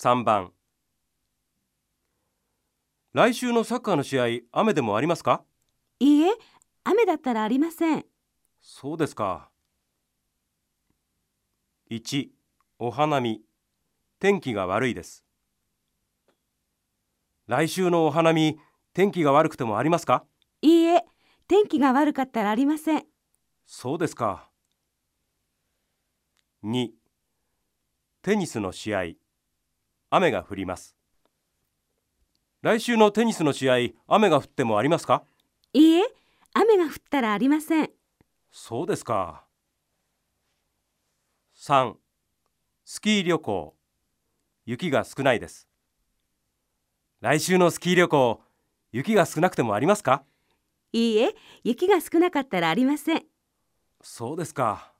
3番。来週のサッカーの試合雨でもありますか？いいえ、雨だったらありません。そうですか。1お花見。天気が悪いです。来週のお花見天気が悪くてもありますか？いいえ、天気が悪かったらありません。そうですか。2テニスの試合雨が降ります。来週のテニスの試合雨が降ってもありますか？いいえ、雨が降ったらありません。そうですか。3スキー旅行。雪が少ないです。来週のスキー旅行雪が少なくてもありますか？いいえ、雪が少なかったらありません。そうですか